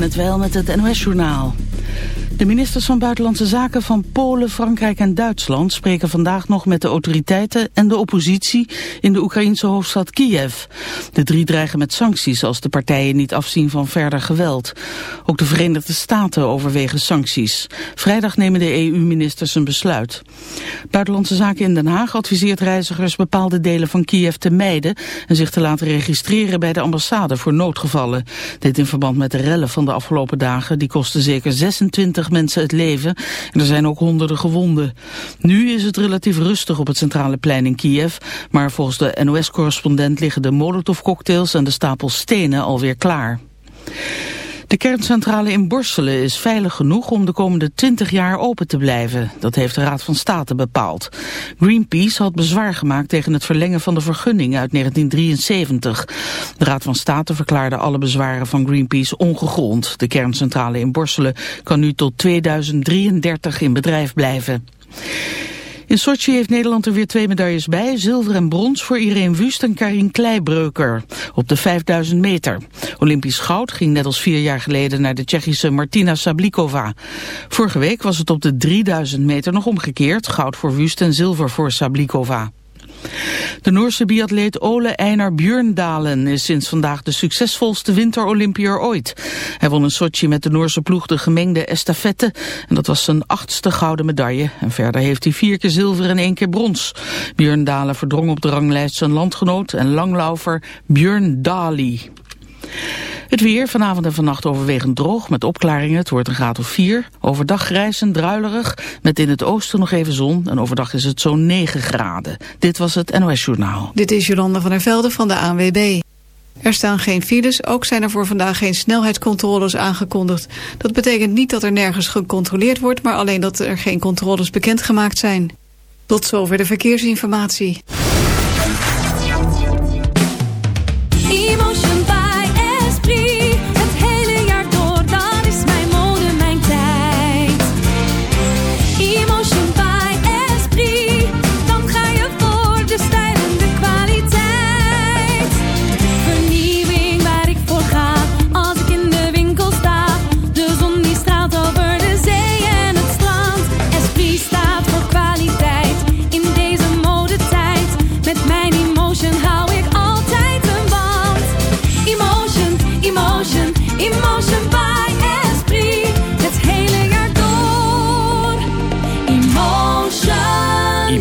het wel met het NOS-journaal. De ministers van Buitenlandse Zaken van Polen, Frankrijk en Duitsland spreken vandaag nog met de autoriteiten en de oppositie in de Oekraïnse hoofdstad Kiev. De drie dreigen met sancties als de partijen niet afzien van verder geweld. Ook de Verenigde Staten overwegen sancties. Vrijdag nemen de EU-ministers een besluit. Buitenlandse Zaken in Den Haag adviseert reizigers bepaalde delen van Kiev te mijden en zich te laten registreren bij de ambassade voor noodgevallen. Dit in verband met de rellen van de afgelopen dagen, die kosten zeker 26 mensen het leven en er zijn ook honderden gewonden. Nu is het relatief rustig op het centrale plein in Kiev, maar volgens de NOS-correspondent liggen de molotovcocktails en de stapel stenen alweer klaar. De kerncentrale in Borselen is veilig genoeg om de komende 20 jaar open te blijven. Dat heeft de Raad van State bepaald. Greenpeace had bezwaar gemaakt tegen het verlengen van de vergunning uit 1973. De Raad van State verklaarde alle bezwaren van Greenpeace ongegrond. De kerncentrale in Borselen kan nu tot 2033 in bedrijf blijven. In Sochi heeft Nederland er weer twee medailles bij. Zilver en brons voor Irene Wust en Karin Kleibreuker op de 5000 meter. Olympisch goud ging net als vier jaar geleden naar de Tsjechische Martina Sablikova. Vorige week was het op de 3000 meter nog omgekeerd. Goud voor Wust en zilver voor Sablikova. De Noorse biatleet Ole Einar Björndalen is sinds vandaag de succesvolste winterolympier ooit. Hij won in Sochi met de Noorse ploeg de gemengde estafette en dat was zijn achtste gouden medaille. En verder heeft hij vier keer zilver en één keer brons. Björndalen verdrong op de ranglijst zijn landgenoot en langlaufer Björn Dali. Het weer vanavond en vannacht overwegend droog met opklaringen. Het wordt een graad of 4. Overdag grijs en druilerig met in het oosten nog even zon. En overdag is het zo'n 9 graden. Dit was het NOS Journaal. Dit is Jolanda van der Velde van de ANWB. Er staan geen files, ook zijn er voor vandaag geen snelheidscontroles aangekondigd. Dat betekent niet dat er nergens gecontroleerd wordt, maar alleen dat er geen controles bekendgemaakt zijn. Tot zover de verkeersinformatie.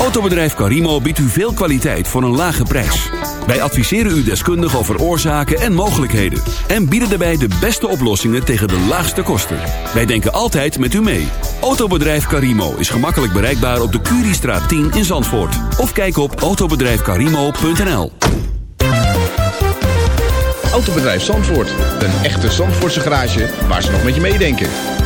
Autobedrijf Carimo biedt u veel kwaliteit voor een lage prijs. Wij adviseren u deskundig over oorzaken en mogelijkheden. En bieden daarbij de beste oplossingen tegen de laagste kosten. Wij denken altijd met u mee. Autobedrijf Carimo is gemakkelijk bereikbaar op de Curiestraat 10 in Zandvoort. Of kijk op autobedrijfcarimo.nl Autobedrijf Zandvoort. Een echte Zandvoortse garage waar ze nog met je meedenken.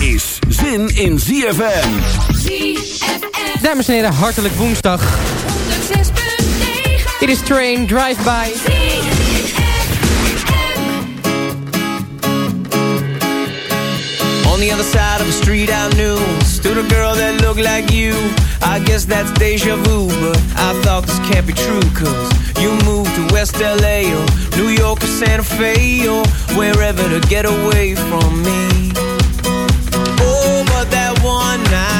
is zin in ZFM. Dames en heren, hartelijk woensdag. Dit is Train Drive-By. On the other side of the street I knew Stood a girl that looked like you I guess that's deja vu But I thought this can't be true Cause you moved to West LA Or New York or Santa Fe Or wherever to get away from me night.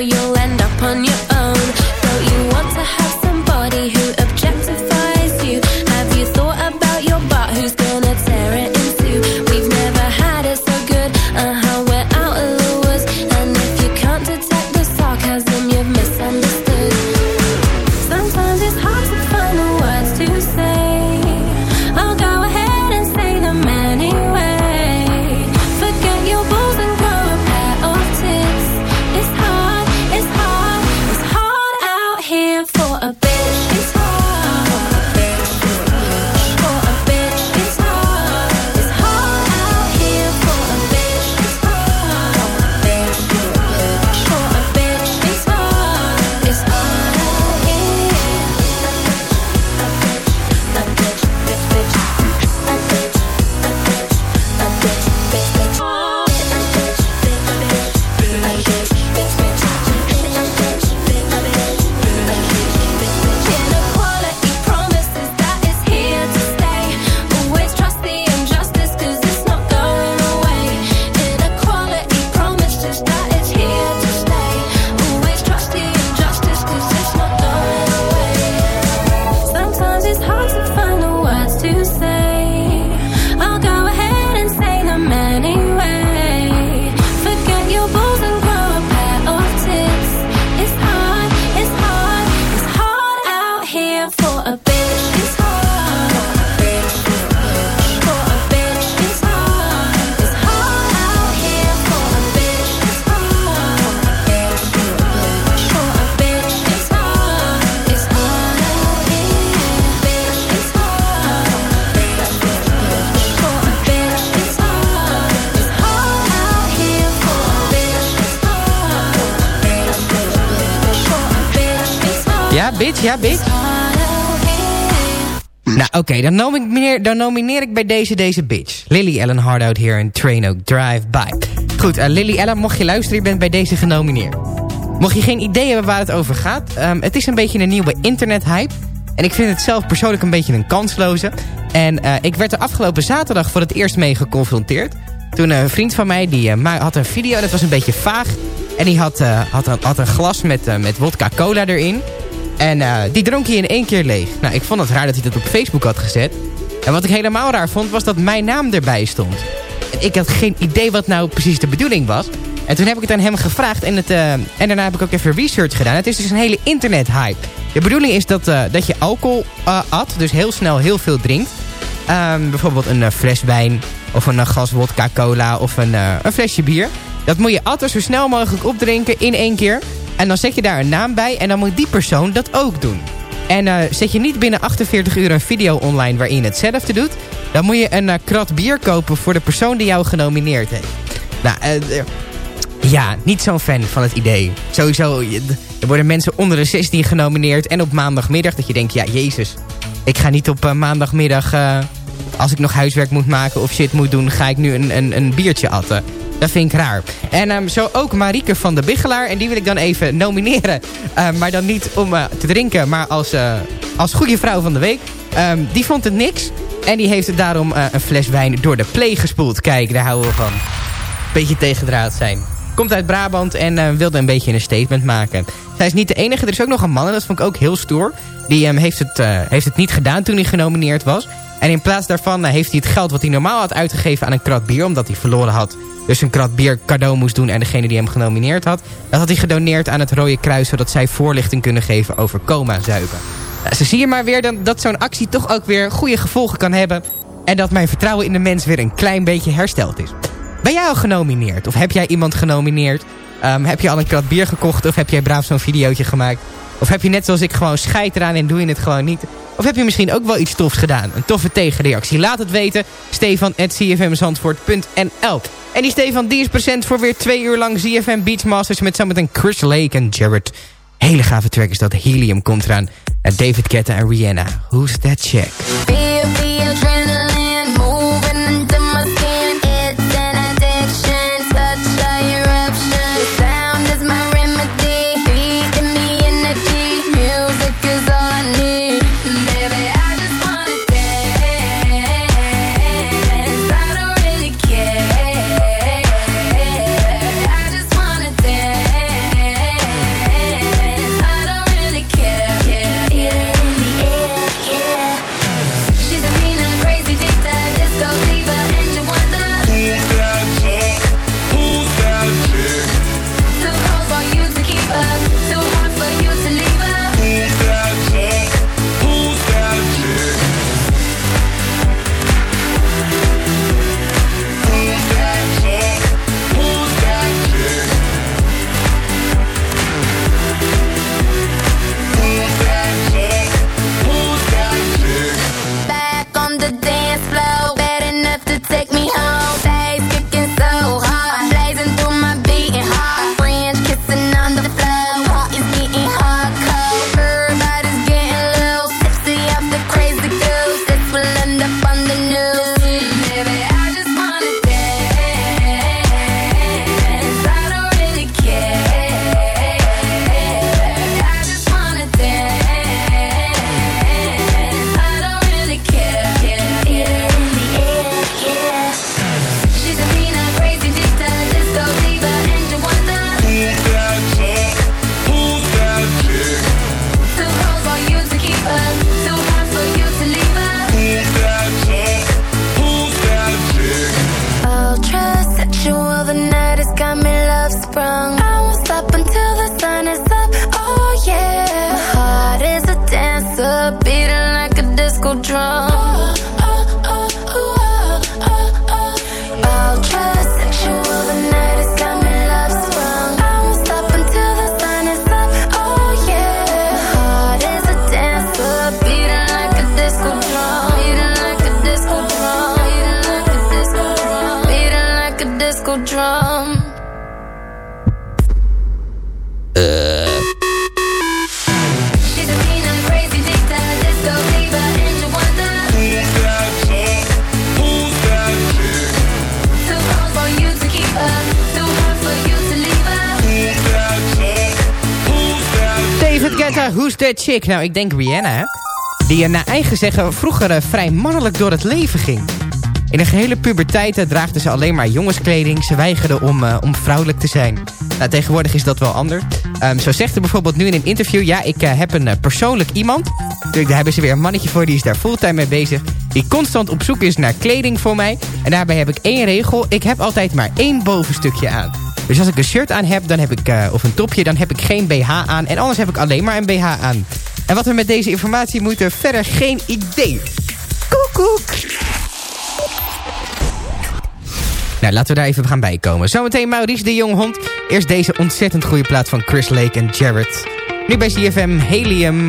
you'll end up on your bitch, ja, bitch. Nou, oké, dan, nomineer, dan nomineer ik bij deze deze bitch. Lily Allen Hardout hier in Train Oak Drive By. Goed, uh, Lily Allen, mocht je luisteren, je bent bij deze genomineerd. Mocht je geen idee hebben waar het over gaat... Um, het is een beetje een nieuwe internethype. En ik vind het zelf persoonlijk een beetje een kansloze. En uh, ik werd er afgelopen zaterdag voor het eerst mee geconfronteerd. Toen een vriend van mij, die had een video, dat was een beetje vaag. En die had, had, een, had een glas met, met vodka cola erin. En uh, die dronk hij in één keer leeg. Nou, ik vond het raar dat hij dat op Facebook had gezet. En wat ik helemaal raar vond, was dat mijn naam erbij stond. En ik had geen idee wat nou precies de bedoeling was. En toen heb ik het aan hem gevraagd en, het, uh, en daarna heb ik ook even research gedaan. Het is dus een hele internet-hype. De bedoeling is dat, uh, dat je alcohol at, dus heel snel heel veel drinkt. Um, bijvoorbeeld een fles wijn of een gas vodka cola of een, een flesje bier. Dat moet je atten zo snel mogelijk opdrinken in één keer. En dan zet je daar een naam bij en dan moet die persoon dat ook doen. En uh, zet je niet binnen 48 uur een video online waarin je hetzelfde doet... dan moet je een uh, krat bier kopen voor de persoon die jou genomineerd heeft. Nou, uh, ja, niet zo'n fan van het idee. Sowieso, er worden mensen onder de 16 genomineerd... en op maandagmiddag dat je denkt, ja, jezus... ik ga niet op maandagmiddag... als ik nog huiswerk moet maken of shit moet doen... ga ik nu een, een, een biertje atten. Dat vind ik raar. En um, zo ook Marieke van de Biggelaar. En die wil ik dan even nomineren. Uh, maar dan niet om uh, te drinken, maar als, uh, als goede vrouw van de week. Um, die vond het niks. En die heeft het daarom een fles wijn door de pleeg gespoeld. Kijk, daar houden we van. Beetje tegendraad zijn. Komt uit Brabant en wilde een beetje een statement maken. Zij is niet de enige. Er is ook nog een man, en dat vond ik ook heel stoer. Die heeft, het, heeft het niet gedaan toen hij genomineerd was. En in plaats daarvan heeft hij het geld wat hij normaal had uitgegeven aan een krat bier... omdat hij verloren had dus een krat bier cadeau moest doen... en degene die hem genomineerd had... dat had hij gedoneerd aan het Rode Kruis... zodat zij voorlichting kunnen geven over coma-zuipen. Nou, ze zie je maar weer dan, dat zo'n actie toch ook weer goede gevolgen kan hebben... en dat mijn vertrouwen in de mens weer een klein beetje hersteld is. Ben jij al genomineerd? Of heb jij iemand genomineerd? Um, heb je al een krat bier gekocht? Of heb jij braaf zo'n videootje gemaakt? Of heb je net zoals ik gewoon scheid eraan en doe je het gewoon niet? Of heb je misschien ook wel iets tofs gedaan? Een toffe tegenreactie? Laat het weten. Stefan cfmzandvoort.nl En die Stefan die is present voor weer twee uur lang ZFM Beachmasters... met zometeen Chris Lake en Jared. Hele gave track dat. Helium komt eraan. En David Guetta en Rihanna. Who's that chick? take me That chick? Nou, ik denk Rihanna? Die naar eigen zeggen vroeger eh, vrij mannelijk door het leven ging. In de gehele puberteit eh, draagde ze alleen maar jongenskleding. Ze weigerde om, om vrouwelijk te zijn. Nou, tegenwoordig is dat wel anders. Um, zo zegt ze bijvoorbeeld nu in een interview... ja, ik heb een persoonlijk iemand. Natuurlijk, daar hebben ze weer een mannetje voor... die is daar fulltime mee bezig. Die constant op zoek is naar kleding voor mij. En daarbij heb ik één regel. Ik heb altijd maar één bovenstukje aan. Dus als ik een shirt aan heb, dan heb ik, of een topje... dan heb ik geen BH aan. En anders heb ik alleen maar een BH aan. En wat we met deze informatie moeten, verder geen idee. Koekoek! Nou, laten we daar even gaan bijkomen. Zometeen Maurice de Jonghond. Eerst deze ontzettend goede plaat van Chris Lake en Jared. Nu bij CFM Helium.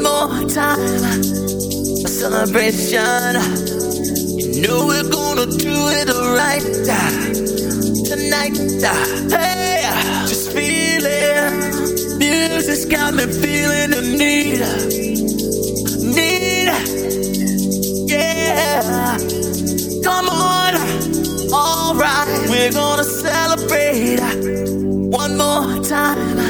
One more time. A celebration. You know we're gonna do it right tonight. Hey, just feel it. Music's got me feeling the need. Need. Yeah. Come on. Alright. We're gonna celebrate one more time.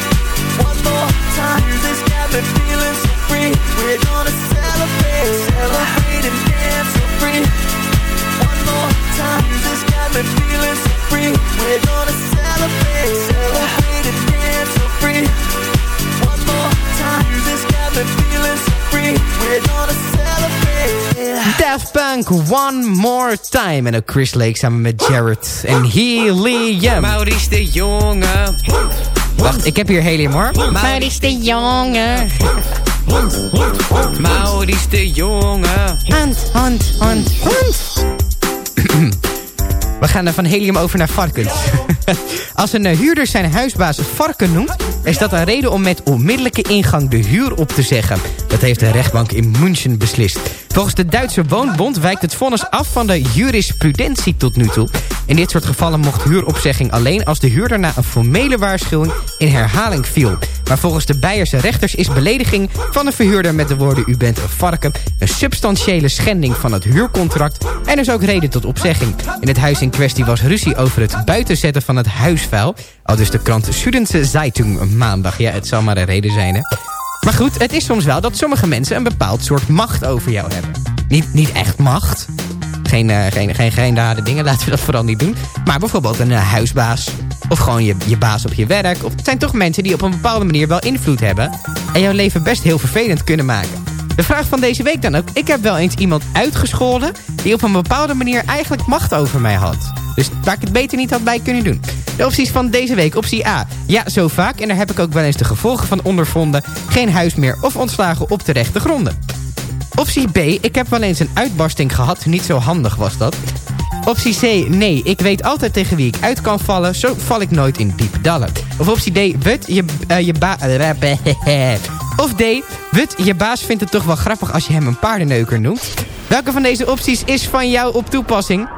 One More Time. En ook Chris Lake samen met Jared en Helium. Maurice de Jonge. Wacht, ik heb hier Helium hoor. Maurice de Jonge. Maurice de Jonge. Hand, hand, hand, hand. We gaan van helium over naar varkens. Als een huurder zijn huisbaas varken noemt... is dat een reden om met onmiddellijke ingang de huur op te zeggen. Dat heeft de rechtbank in München beslist. Volgens de Duitse Woonbond wijkt het vonnis af van de jurisprudentie tot nu toe. In dit soort gevallen mocht huuropzegging alleen als de huurder na een formele waarschuwing in herhaling viel. Maar volgens de Beierse rechters is belediging van de verhuurder met de woorden u bent een varken een substantiële schending van het huurcontract en dus ook reden tot opzegging. In het huis in kwestie was ruzie over het buitenzetten van het huisvuil. Al dus de krant Südense Zeitung maandag. Ja, het zal maar een reden zijn hè. Maar goed, het is soms wel dat sommige mensen een bepaald soort macht over jou hebben. Niet, niet echt macht. Geen, uh, geen, geen, geen rare dingen, laten we dat vooral niet doen. Maar bijvoorbeeld een uh, huisbaas. Of gewoon je, je baas op je werk. Of het zijn toch mensen die op een bepaalde manier wel invloed hebben. En jouw leven best heel vervelend kunnen maken. De vraag van deze week dan ook. Ik heb wel eens iemand uitgescholden... die op een bepaalde manier eigenlijk macht over mij had. Dus waar ik het beter niet had bij kunnen doen. De opties van deze week. Optie A. Ja, zo vaak. En daar heb ik ook wel eens de gevolgen van ondervonden. Geen huis meer of ontslagen op terechte gronden. Optie B. Ik heb wel eens een uitbarsting gehad. Niet zo handig was dat. Optie C. Nee, ik weet altijd tegen wie ik uit kan vallen. Zo val ik nooit in diepe dallen. Of optie D. Wut, je, uh, je ba... Of D. Wut, je baas vindt het toch wel grappig als je hem een paardenneuker noemt. Welke van deze opties is van jou op toepassing?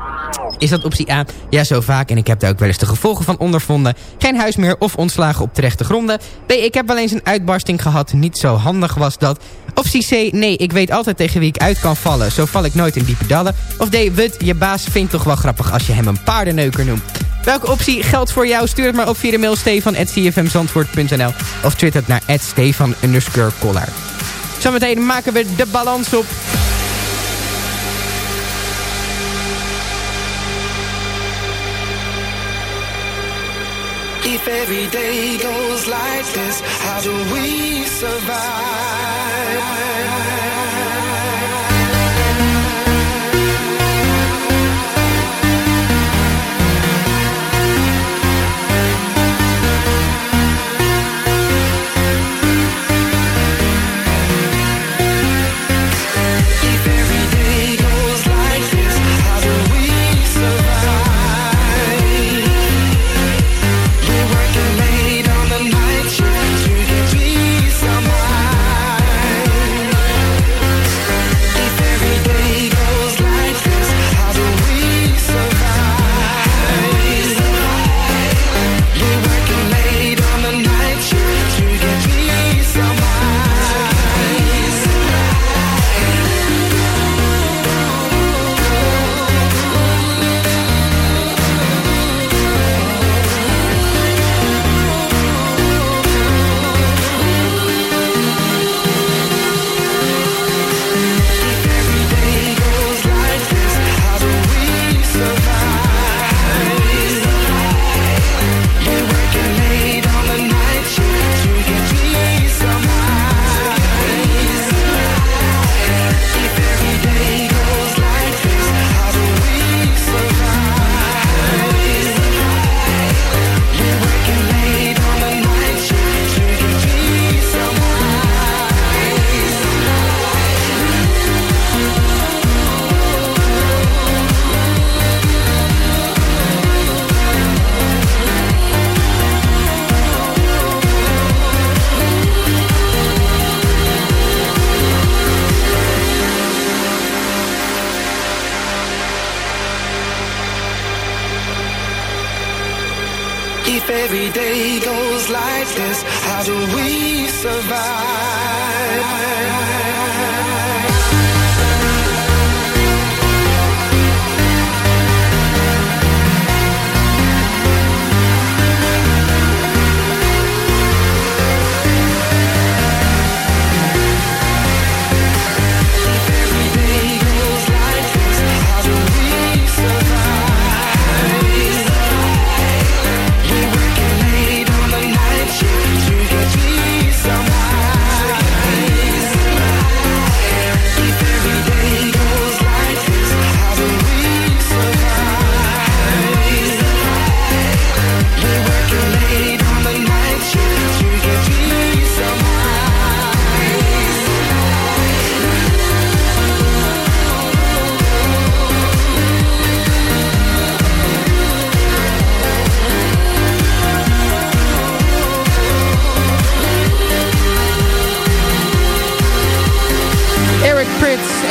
Is dat optie A? Ja, zo vaak. En ik heb daar ook wel eens de gevolgen van ondervonden. Geen huis meer of ontslagen op terechte gronden. B. Ik heb wel eens een uitbarsting gehad. Niet zo handig was dat. Optie C. Nee, ik weet altijd tegen wie ik uit kan vallen. Zo val ik nooit in diepe dallen. Of D. Wut, je baas vindt toch wel grappig als je hem een paardenneuker noemt. Welke optie geldt voor jou? Stuur het maar op via de mail stefan.cfmzandvoort.nl of twitter naar stefan underscore collar. Zometeen maken we de balans op. If every day goes like this, how do we survive?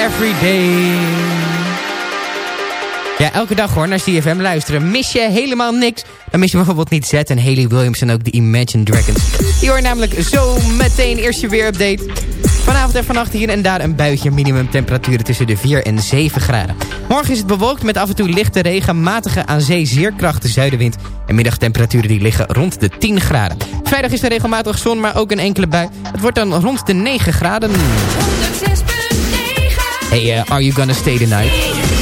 every day. Ja, elke dag hoor, naar CFM luisteren. Mis je helemaal niks? Dan mis je bijvoorbeeld niet Zet en Haley Williams en ook de Imagine Dragons. Die hoor namelijk zo meteen eerst je weerupdate. Vanavond en vannacht hier en daar een buitje. Minimumtemperaturen tussen de 4 en 7 graden. Morgen is het bewolkt met af en toe lichte regen, matige aan zee zeer krachtige zuidenwind. En middagtemperaturen die liggen rond de 10 graden. Vrijdag is er regelmatig zon, maar ook een enkele bui. Het wordt dan rond de 9 graden. Hey, uh, are you gonna stay tonight?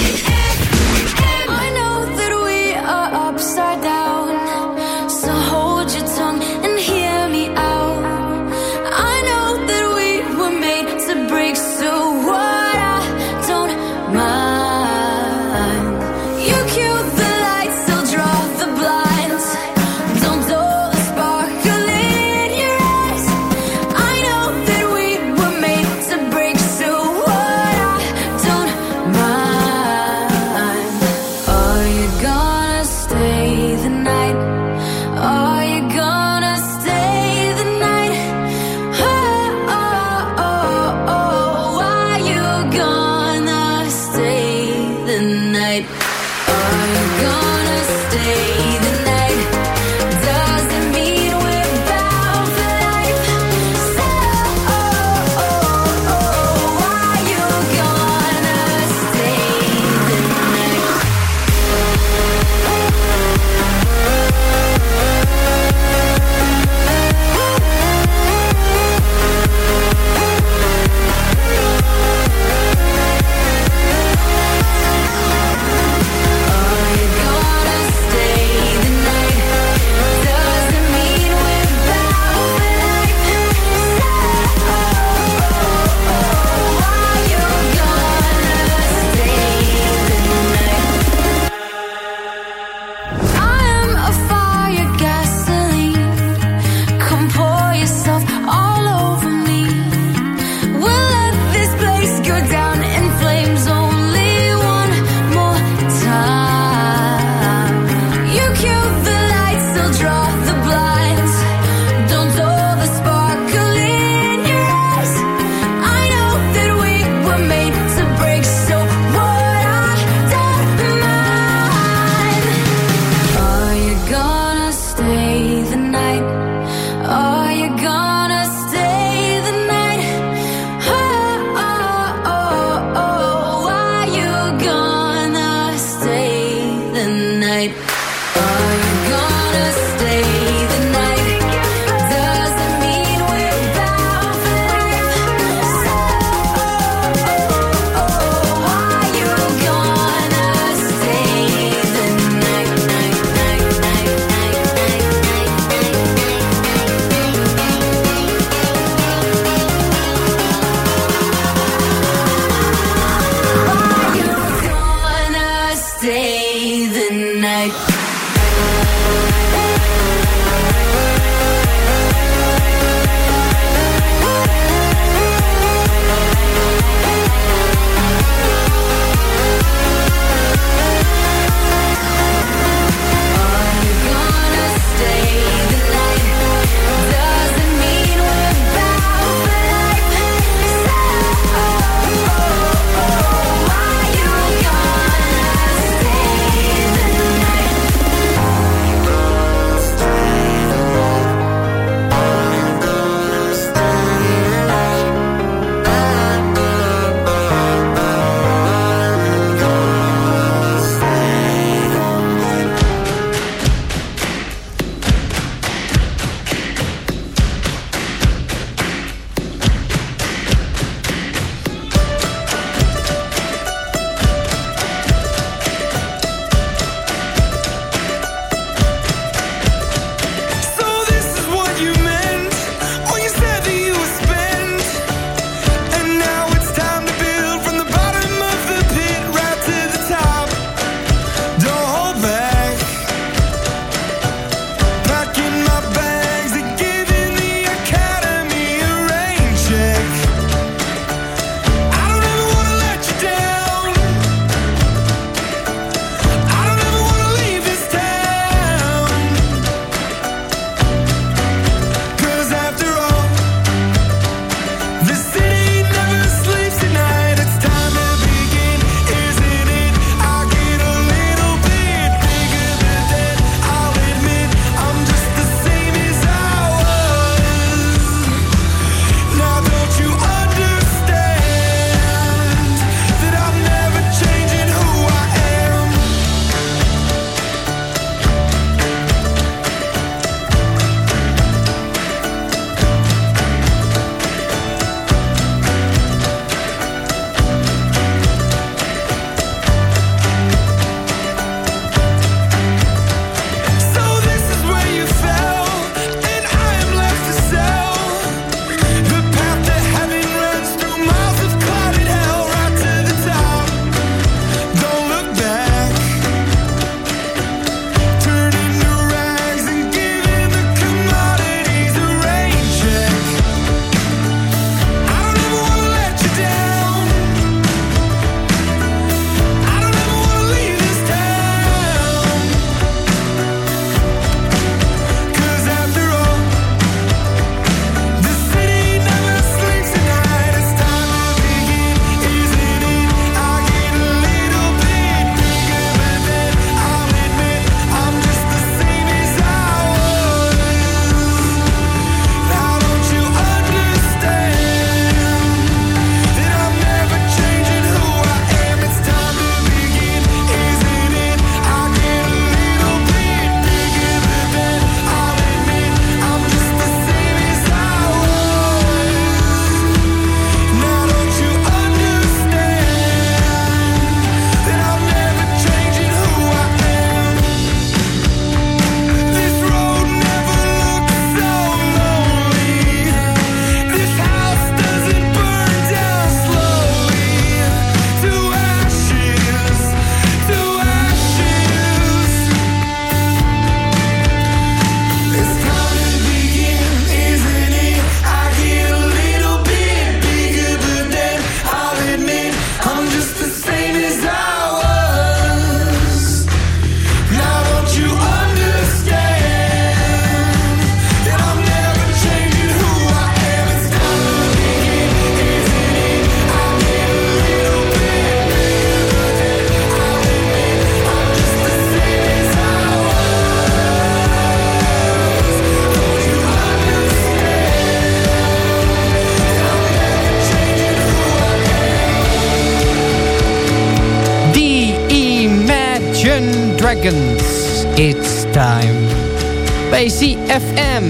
CFM.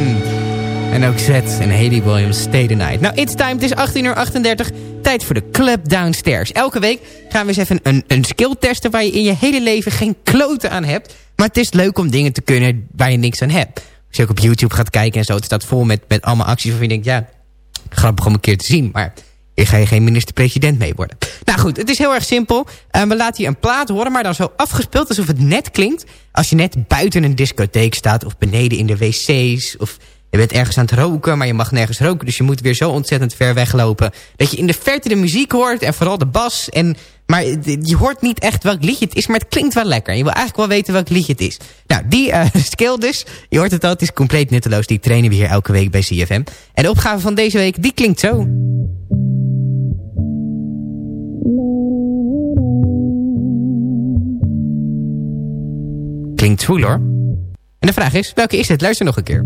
En ook Z en Haley Williams Stay the Night. Nou, it's time. Het is 18 uur 38. Tijd voor de Club Downstairs. Elke week gaan we eens even een, een skill testen... waar je in je hele leven geen kloten aan hebt. Maar het is leuk om dingen te kunnen waar je niks aan hebt. Als je ook op YouTube gaat kijken en zo... het staat vol met, met allemaal acties waarvan je denkt... ja, grappig om een keer te zien. Maar ga je geen minister-president mee worden. Nou goed, het is heel erg simpel. Uh, we laten je een plaat horen, maar dan zo afgespeeld alsof het net klinkt. Als je net buiten een discotheek staat of beneden in de wc's... of je bent ergens aan het roken, maar je mag nergens roken. Dus je moet weer zo ontzettend ver weglopen. Dat je in de verte de muziek hoort en vooral de bas. En, maar je hoort niet echt welk liedje het is, maar het klinkt wel lekker. Je wil eigenlijk wel weten welk liedje het is. Nou, die uh, skill dus, je hoort het al, het is compleet nutteloos. Die trainen we hier elke week bij CFM. En de opgave van deze week, die klinkt zo. Klinkt zwoel hoor. En de vraag is, welke is het? Luister nog een keer.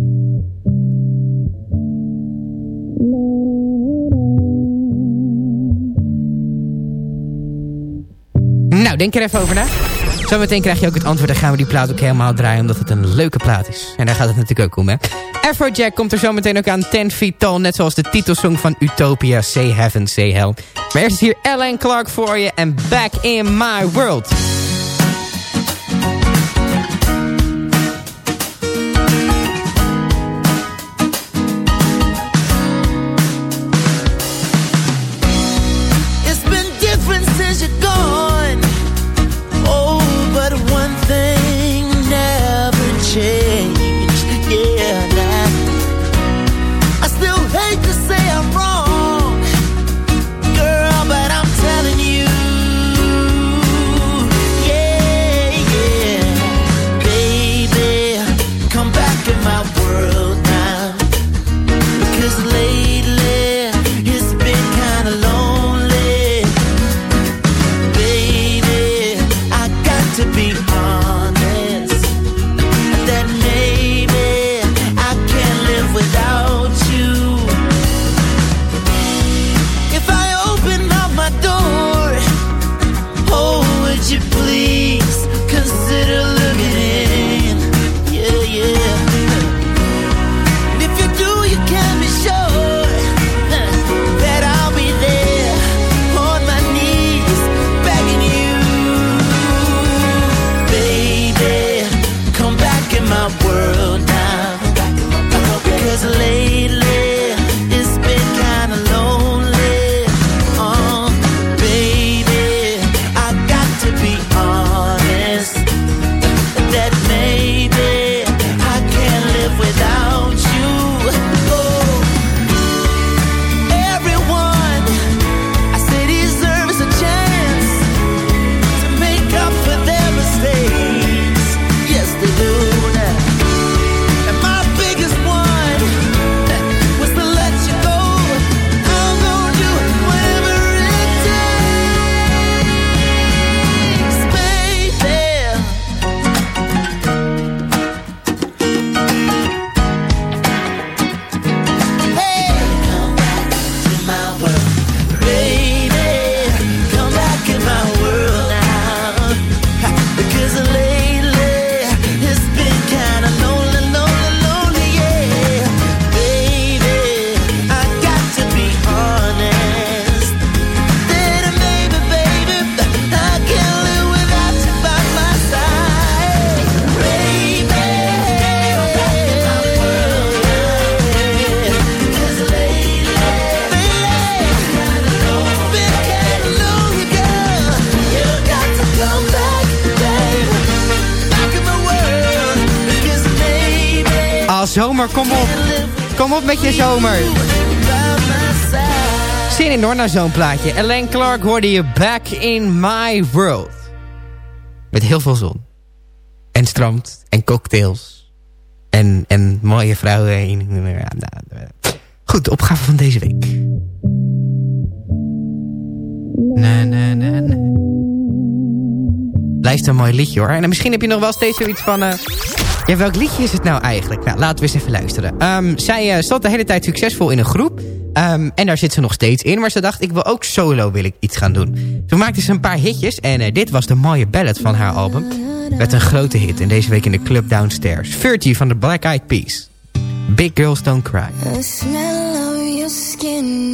Nou, denk er even over na. Zometeen krijg je ook het antwoord. Dan gaan we die plaat ook helemaal draaien. Omdat het een leuke plaat is. En daar gaat het natuurlijk ook om, hè. Afrojack komt er zometeen ook aan 10 feet tall. Net zoals de titelsong van Utopia. Say Heaven, Say Hell. Maar eerst is hier Ellen Clark voor je. En Back in My World. Kom op. Kom op met je zomer. Zin in hoor, naar zo'n plaatje. Ellen Clark hoorde je Back in My World. Met heel veel zon. En strand. En cocktails. En, en mooie vrouwen. nou, Goed, de opgave van deze week. Na, na, een mooi liedje hoor. En misschien heb je nog wel steeds zoiets van... eh, ja, welk liedje is het nou eigenlijk? Nou, laten we eens even luisteren. Ehm, zij uh, zat de hele tijd succesvol in een groep. Ehm, en daar zit ze nog steeds in. Maar ze dacht, ik wil ook solo wil ik iets gaan doen. ze maakte ze een paar hitjes. En eh, dit was de mooie ballad van haar album. Met een grote hit. En deze week in de club downstairs. 30 van de Black Eyed Peas. Big Girls Don't Cry. Smell of your skin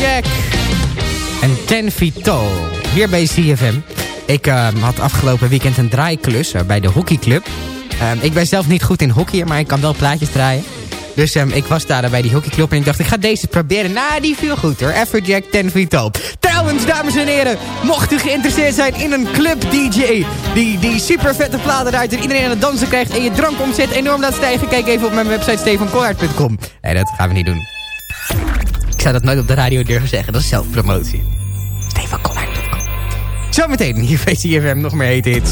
Afrojack. En 10 feet tall. Hier bij CFM. Ik eh, had afgelopen weekend een draaiklus eh, bij de hockeyclub. Ehm, ik ben zelf niet goed in hockey, maar ik kan wel plaatjes draaien. Dus ehm, ik was daar bij die hockeyclub en ik dacht, ik ga deze proberen. Nou, die viel goed hoor. 10 feet tall. Trouwens, dames en heren, mocht u geïnteresseerd zijn in een club DJ... die, die super vette platen eruit en iedereen aan het dansen krijgt... en je drankomzet enorm laat stijgen... kijk even op mijn website stefankollaert.com. Nee, dat gaan we niet doen. Ik zou dat nooit op de radio durven zeggen. Dat is zelfpromotie. stefankollaert.com Zometeen hier bij CFM nog meer hete hits.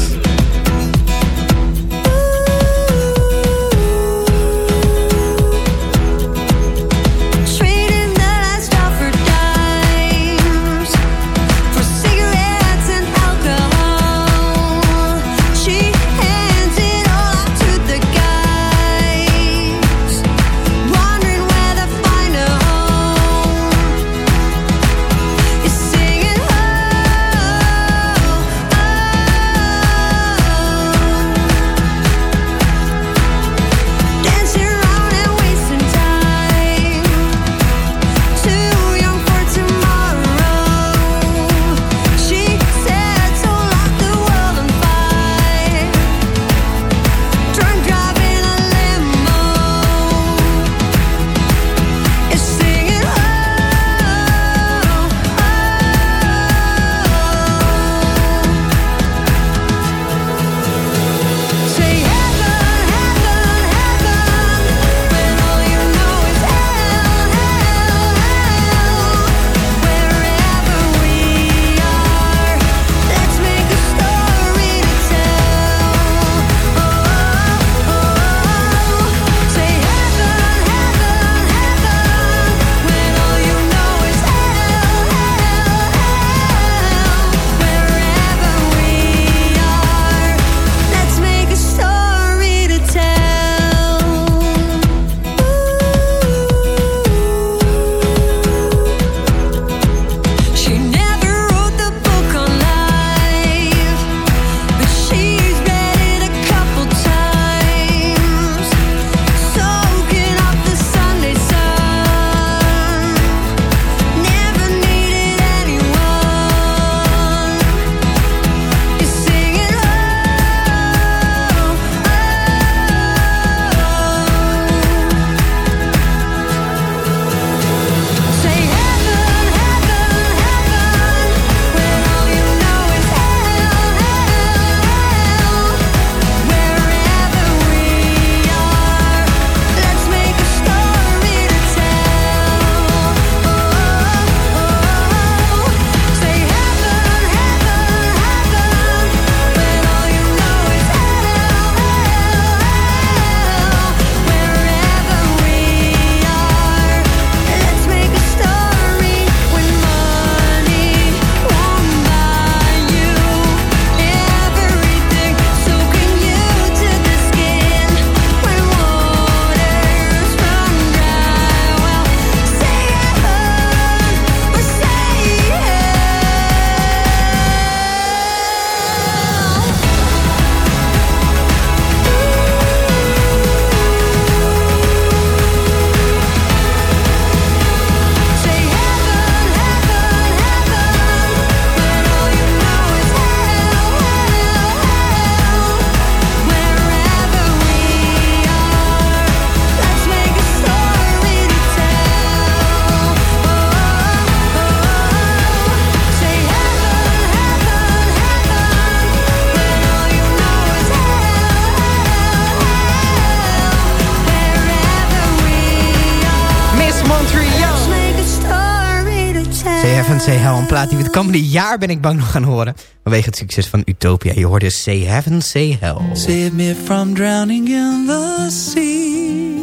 Plaat die we het komende jaar ben ik bang nog gaan horen. Vanwege het succes van Utopia. Je hoorde Say Heaven, Say Hell. Save me from drowning in the sea.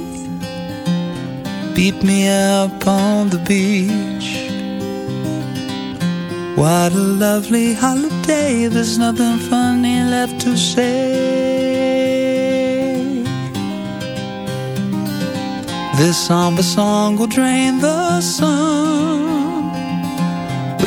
Beat me up on the beach. What a lovely holiday. There's nothing funny left to say. This somber song will drain the sun.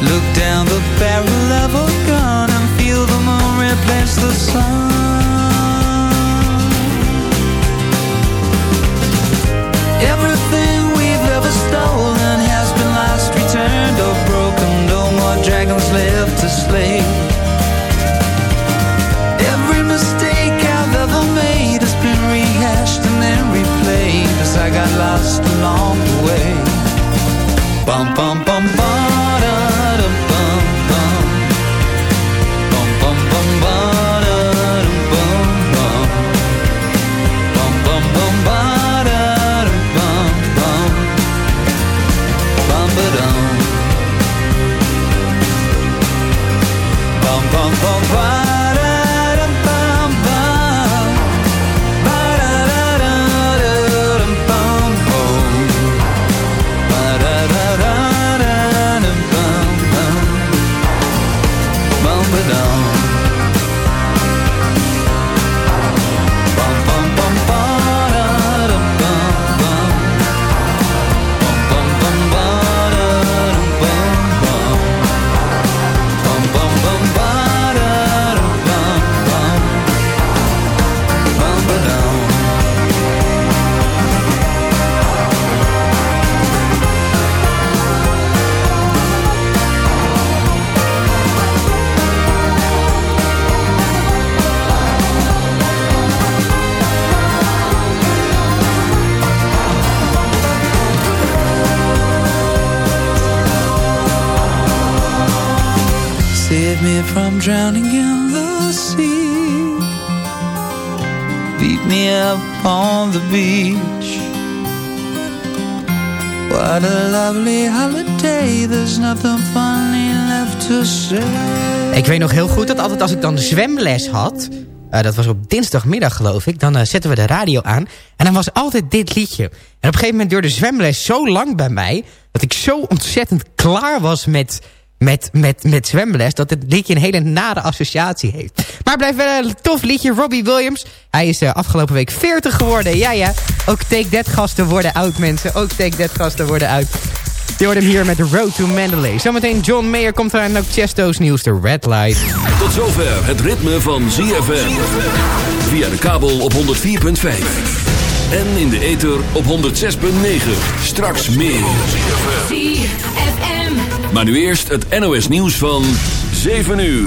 Look down the barrel of a gun and feel the moon replace the sun. Everything we've ever stolen has been lost, returned, or broken. No more dragons left to slay. Ik weet nog heel goed dat altijd als ik dan zwemles had... eh, dat was op dinsdagmiddag geloof ik... dan eh, zetten we de radio aan. En dan was altijd dit liedje. En op een gegeven moment duurde de zwemles zo lang bij mij... dat ik zo ontzettend klaar was met, met, met, met zwemles... dat het liedje een hele nare associatie heeft. Maar blijft wel een tof liedje. Robbie Williams. Hij is eh, afgelopen week 40 geworden. Ja, ja. Ook Take That gasten worden oud, mensen. Ook Take That gasten worden oud. Je hoort hem hier met Road to Mandalay. Zometeen John Mayer komt eraan en ook Chesto's nieuws, de Red Light. Tot zover het ritme van ZFM. Via de kabel op 104.5. En in de ether op 106.9. Straks meer. Maar nu eerst het NOS nieuws van 7 uur.